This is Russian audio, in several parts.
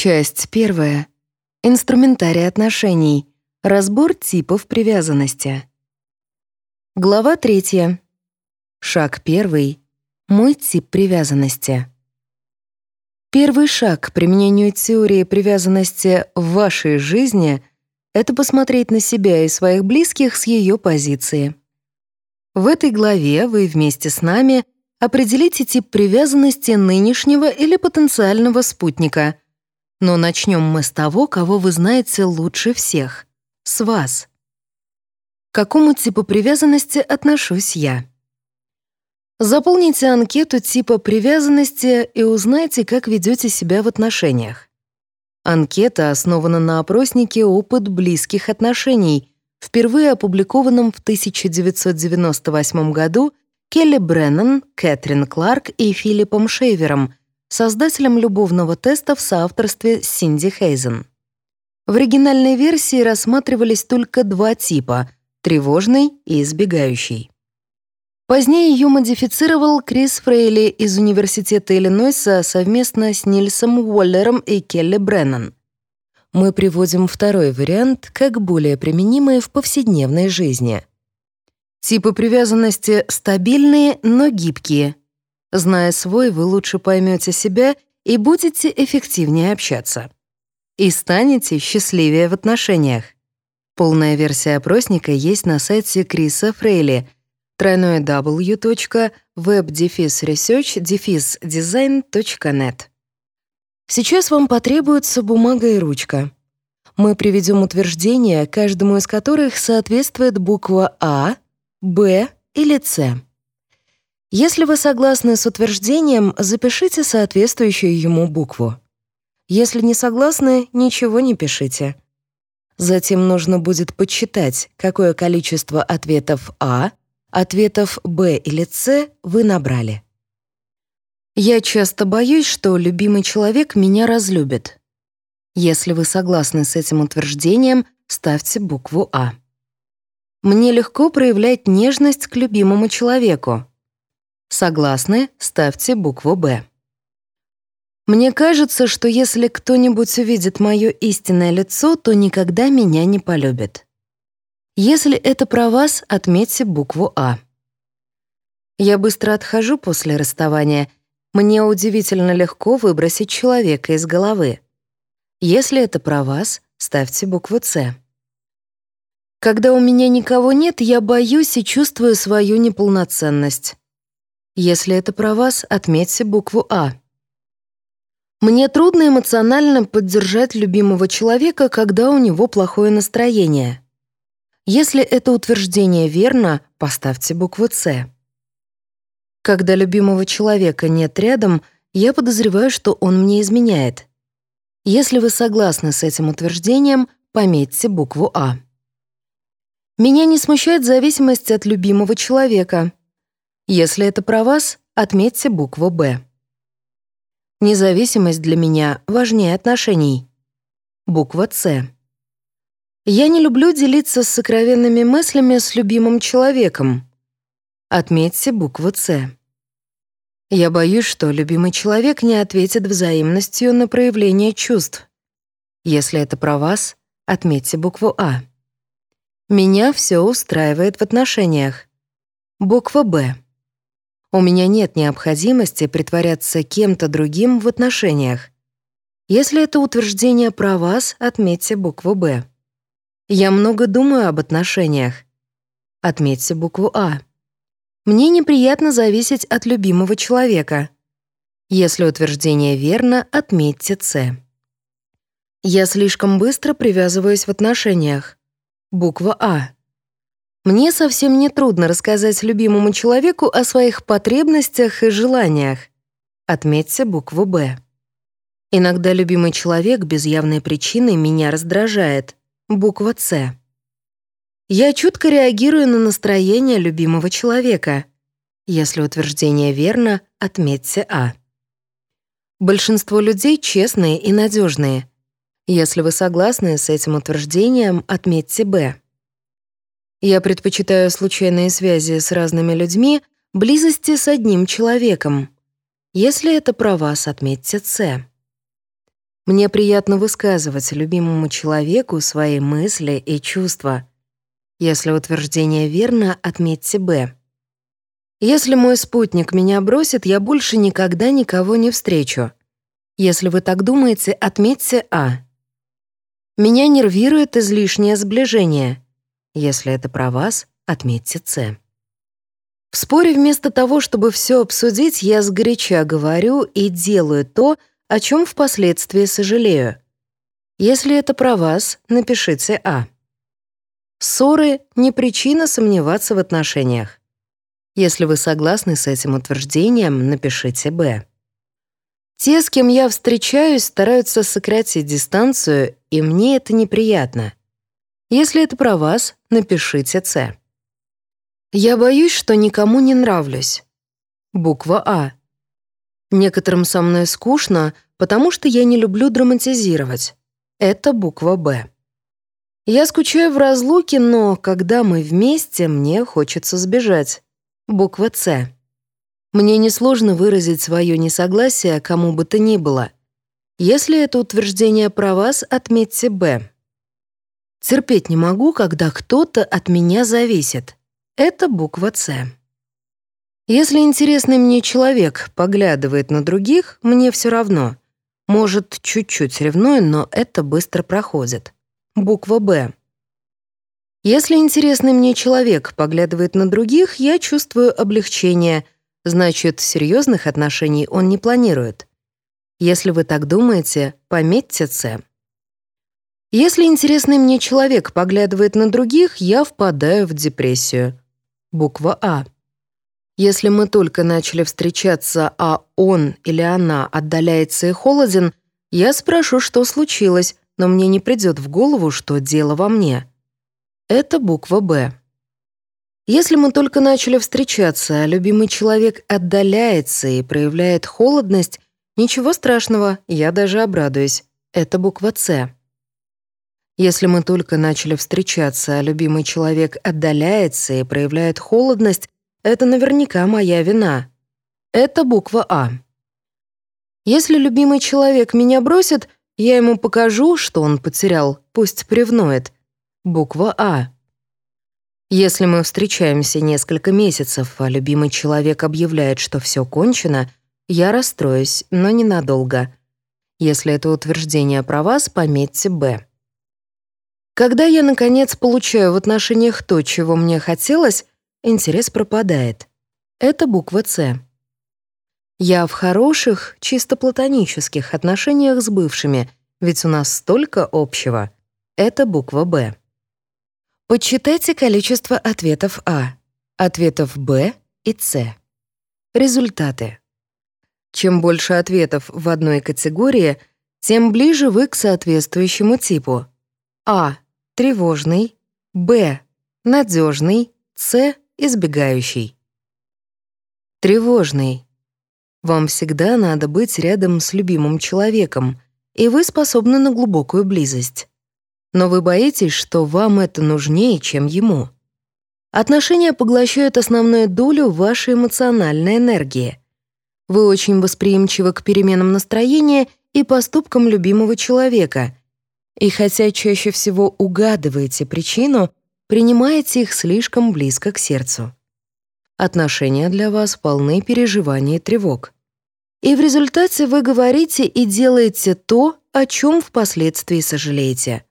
Часть первая. Инструментарий отношений. Разбор типов привязанности. Глава третья. Шаг первый. Мой тип привязанности. Первый шаг к применению теории привязанности в вашей жизни — это посмотреть на себя и своих близких с ее позиции. В этой главе вы вместе с нами определите тип привязанности нынешнего или потенциального спутника. Но начнем мы с того, кого вы знаете лучше всех — с вас. К какому типу привязанности отношусь я? Заполните анкету типа привязанности и узнайте, как ведете себя в отношениях. Анкета основана на опроснике «Опыт близких отношений», впервые опубликованном в 1998 году Келли Бреннан, Кэтрин Кларк и Филиппом Шейвером, создателем любовного теста в соавторстве с Синди Хейзен. В оригинальной версии рассматривались только два типа — тревожный и избегающий. Позднее ее модифицировал Крис Фрейли из Университета Иллинойса совместно с Нильсом Уоллером и Келли Бреннан. Мы приводим второй вариант как более применимый в повседневной жизни. Типы привязанности стабильные, но гибкие. Зная свой, вы лучше поймете себя и будете эффективнее общаться. И станете счастливее в отношениях. Полная версия опросника есть на сайте Криса Фрейли — тройное. Сейчас вам потребуется бумага и ручка. Мы приведем утверждения, каждому из которых соответствует буква А, Б или С. Если вы согласны с утверждением, запишите соответствующую ему букву. Если не согласны, ничего не пишите. Затем нужно будет подсчитать, какое количество ответов А Ответов «Б» или «С» вы набрали. Я часто боюсь, что любимый человек меня разлюбит. Если вы согласны с этим утверждением, ставьте букву «А». Мне легко проявлять нежность к любимому человеку. Согласны, ставьте букву «Б». Мне кажется, что если кто-нибудь увидит мое истинное лицо, то никогда меня не полюбит. Если это про вас, отметьте букву «А». Я быстро отхожу после расставания. Мне удивительно легко выбросить человека из головы. Если это про вас, ставьте букву «С». Когда у меня никого нет, я боюсь и чувствую свою неполноценность. Если это про вас, отметьте букву «А». Мне трудно эмоционально поддержать любимого человека, когда у него плохое настроение. Если это утверждение верно, поставьте букву «С». Когда любимого человека нет рядом, я подозреваю, что он мне изменяет. Если вы согласны с этим утверждением, пометьте букву «А». Меня не смущает зависимость от любимого человека. Если это про вас, отметьте букву «Б». Независимость для меня важнее отношений. Буква «С». Я не люблю делиться сокровенными мыслями с любимым человеком. Отметьте букву «С». Я боюсь, что любимый человек не ответит взаимностью на проявление чувств. Если это про вас, отметьте букву «А». Меня все устраивает в отношениях. Буква «Б». У меня нет необходимости притворяться кем-то другим в отношениях. Если это утверждение про вас, отметьте букву «Б». Я много думаю об отношениях. Отметьте букву А. Мне неприятно зависеть от любимого человека. Если утверждение верно, отметьте С. Я слишком быстро привязываюсь в отношениях. Буква А. Мне совсем не трудно рассказать любимому человеку о своих потребностях и желаниях. Отметьте букву Б. Иногда любимый человек без явной причины меня раздражает. Буква «С». Я чутко реагирую на настроение любимого человека. Если утверждение верно, отметьте А. Большинство людей честные и надежные. Если вы согласны с этим утверждением, отметьте Б. Я предпочитаю случайные связи с разными людьми близости с одним человеком. Если это про вас, отметьте С. Мне приятно высказывать любимому человеку свои мысли и чувства. Если утверждение верно, отметьте «Б». Если мой спутник меня бросит, я больше никогда никого не встречу. Если вы так думаете, отметьте «А». Меня нервирует излишнее сближение. Если это про вас, отметьте «С». В споре вместо того, чтобы все обсудить, я сгоряча говорю и делаю то, о чем впоследствии сожалею. Если это про вас, напишите «А». Ссоры — не причина сомневаться в отношениях. Если вы согласны с этим утверждением, напишите «Б». Те, с кем я встречаюсь, стараются сократить дистанцию, и мне это неприятно. Если это про вас, напишите «С». Я боюсь, что никому не нравлюсь. Буква А. Некоторым со мной скучно, потому что я не люблю драматизировать. Это буква Б. Я скучаю в разлуке, но когда мы вместе, мне хочется сбежать. Буква С. Мне несложно выразить свое несогласие кому бы то ни было. Если это утверждение про вас, отметьте Б. Терпеть не могу, когда кто-то от меня зависит. Это буква «С». Если интересный мне человек поглядывает на других, мне все равно. Может, чуть-чуть ревную, но это быстро проходит. Буква «Б». Если интересный мне человек поглядывает на других, я чувствую облегчение, значит, серьезных отношений он не планирует. Если вы так думаете, пометьте «С». Если интересный мне человек поглядывает на других, я впадаю в депрессию. Буква А. Если мы только начали встречаться, а он или она отдаляется и холоден, я спрошу, что случилось, но мне не придет в голову, что дело во мне. Это буква «Б». Если мы только начали встречаться, а любимый человек отдаляется и проявляет холодность, ничего страшного, я даже обрадуюсь. Это буква «С». Если мы только начали встречаться, а любимый человек отдаляется и проявляет холодность, это наверняка моя вина. Это буква А. Если любимый человек меня бросит, я ему покажу, что он потерял, пусть привноет. Буква А. Если мы встречаемся несколько месяцев, а любимый человек объявляет, что все кончено, я расстроюсь, но ненадолго. Если это утверждение про вас, пометьте «Б». Когда я, наконец, получаю в отношениях то, чего мне хотелось, интерес пропадает. Это буква «С». Я в хороших, чисто платонических отношениях с бывшими, ведь у нас столько общего. Это буква «Б». Подсчитайте количество ответов А, ответов Б и С. Результаты. Чем больше ответов в одной категории, тем ближе вы к соответствующему типу. А тревожный, Б надежный, С избегающий. Тревожный. Вам всегда надо быть рядом с любимым человеком, и вы способны на глубокую близость. Но вы боитесь, что вам это нужнее, чем ему. Отношения поглощают основную долю вашей эмоциональной энергии. Вы очень восприимчивы к переменам настроения и поступкам любимого человека, и хотя чаще всего угадываете причину, принимаете их слишком близко к сердцу. Отношения для вас полны переживаний и тревог. И в результате вы говорите и делаете то, о чем впоследствии сожалеете.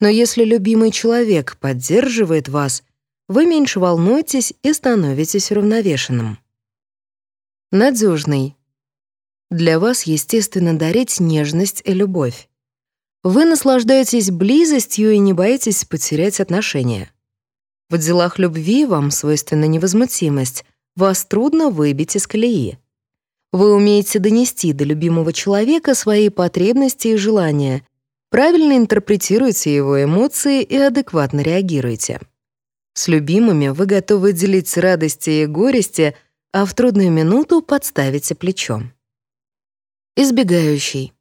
Но если любимый человек поддерживает вас, вы меньше волнуетесь и становитесь уравновешенным. Надежный. Для вас естественно дарить нежность и любовь. Вы наслаждаетесь близостью и не боитесь потерять отношения. В делах любви вам свойственна невозмутимость, вас трудно выбить из колеи. Вы умеете донести до любимого человека свои потребности и желания, правильно интерпретируете его эмоции и адекватно реагируете. С любимыми вы готовы делить радости и горести, а в трудную минуту подставите плечом. Избегающий.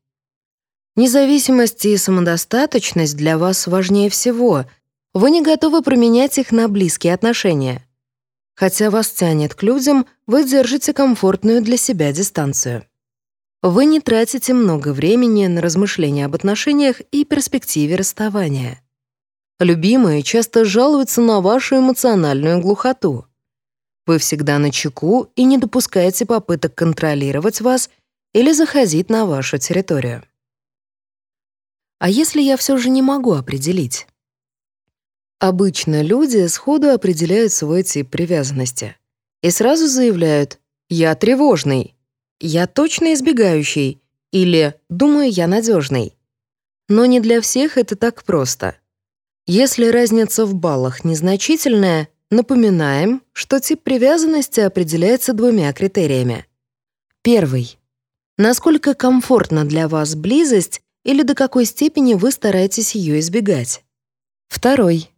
Независимость и самодостаточность для вас важнее всего. Вы не готовы променять их на близкие отношения. Хотя вас тянет к людям, вы держите комфортную для себя дистанцию. Вы не тратите много времени на размышления об отношениях и перспективе расставания. Любимые часто жалуются на вашу эмоциональную глухоту. Вы всегда на чеку и не допускаете попыток контролировать вас или заходить на вашу территорию. А если я все же не могу определить? Обычно люди сходу определяют свой тип привязанности и сразу заявляют «я тревожный», «я точно избегающий» или «думаю, я надежный». Но не для всех это так просто. Если разница в баллах незначительная, напоминаем, что тип привязанности определяется двумя критериями. Первый. Насколько комфортна для вас близость или до какой степени вы стараетесь ее избегать. Второй.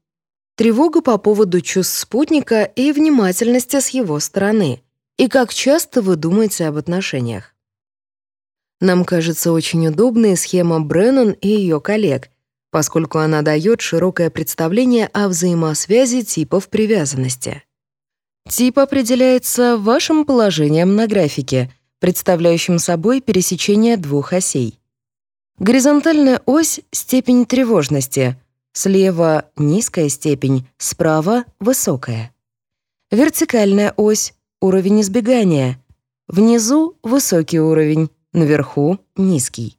Тревога по поводу чувств спутника и внимательности с его стороны. И как часто вы думаете об отношениях. Нам кажется очень удобной схема Бреннан и ее коллег, поскольку она дает широкое представление о взаимосвязи типов привязанности. Тип определяется вашим положением на графике, представляющим собой пересечение двух осей. Горизонтальная ось — степень тревожности, слева — низкая степень, справа — высокая. Вертикальная ось — уровень избегания, внизу — высокий уровень, наверху — низкий.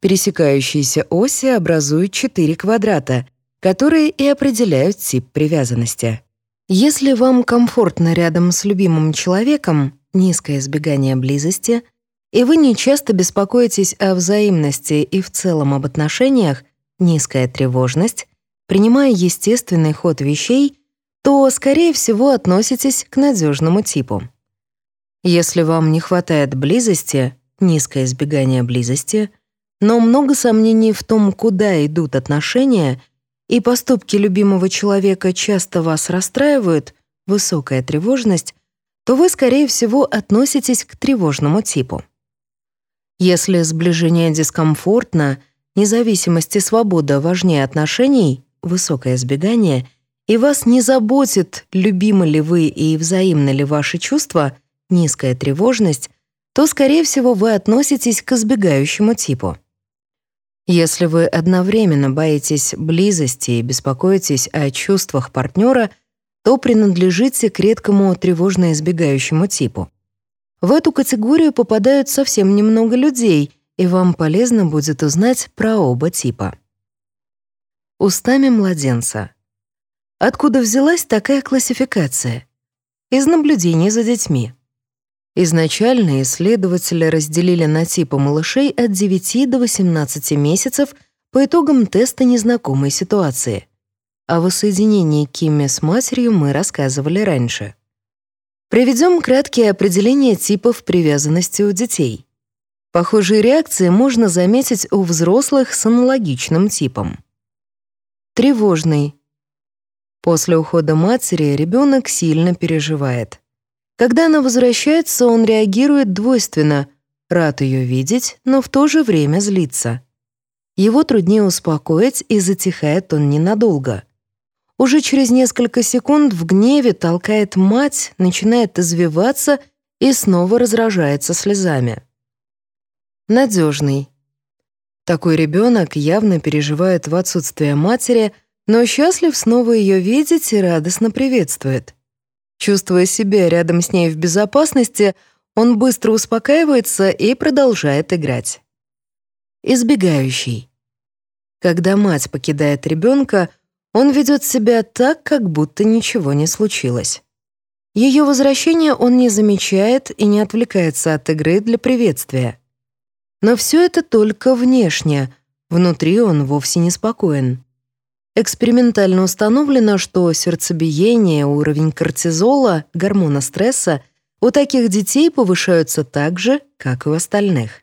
Пересекающиеся оси образуют четыре квадрата, которые и определяют тип привязанности. Если вам комфортно рядом с любимым человеком, низкое избегание близости, и вы не часто беспокоитесь о взаимности и в целом об отношениях, низкая тревожность, принимая естественный ход вещей, то, скорее всего, относитесь к надежному типу. Если вам не хватает близости, низкое избегание близости, но много сомнений в том, куда идут отношения, и поступки любимого человека часто вас расстраивают, высокая тревожность, то вы, скорее всего, относитесь к тревожному типу. Если сближение дискомфортно, независимость и свобода важнее отношений, высокое избегание, и вас не заботит, любимы ли вы и взаимны ли ваши чувства, низкая тревожность, то, скорее всего, вы относитесь к избегающему типу. Если вы одновременно боитесь близости и беспокоитесь о чувствах партнера, то принадлежите к редкому тревожно-избегающему типу. В эту категорию попадают совсем немного людей, и вам полезно будет узнать про оба типа. Устами младенца. Откуда взялась такая классификация? Из наблюдений за детьми. Изначально исследователи разделили на типы малышей от 9 до 18 месяцев по итогам теста незнакомой ситуации. О воссоединении Кимми с матерью мы рассказывали раньше. Приведем краткие определения типов привязанности у детей. Похожие реакции можно заметить у взрослых с аналогичным типом. Тревожный. После ухода матери ребенок сильно переживает. Когда она возвращается, он реагирует двойственно, рад ее видеть, но в то же время злится. Его труднее успокоить, и затихает он ненадолго. Уже через несколько секунд в гневе толкает мать, начинает извиваться и снова разражается слезами. Надежный. Такой ребенок явно переживает в отсутствие матери, но счастлив снова ее видеть и радостно приветствует. Чувствуя себя рядом с ней в безопасности, он быстро успокаивается и продолжает играть. Избегающий. Когда мать покидает ребенка, он ведет себя так, как будто ничего не случилось. Ее возвращение он не замечает и не отвлекается от игры для приветствия. Но все это только внешне, внутри он вовсе не спокоен. Экспериментально установлено, что сердцебиение, уровень кортизола, гормона стресса у таких детей повышаются так же, как и у остальных.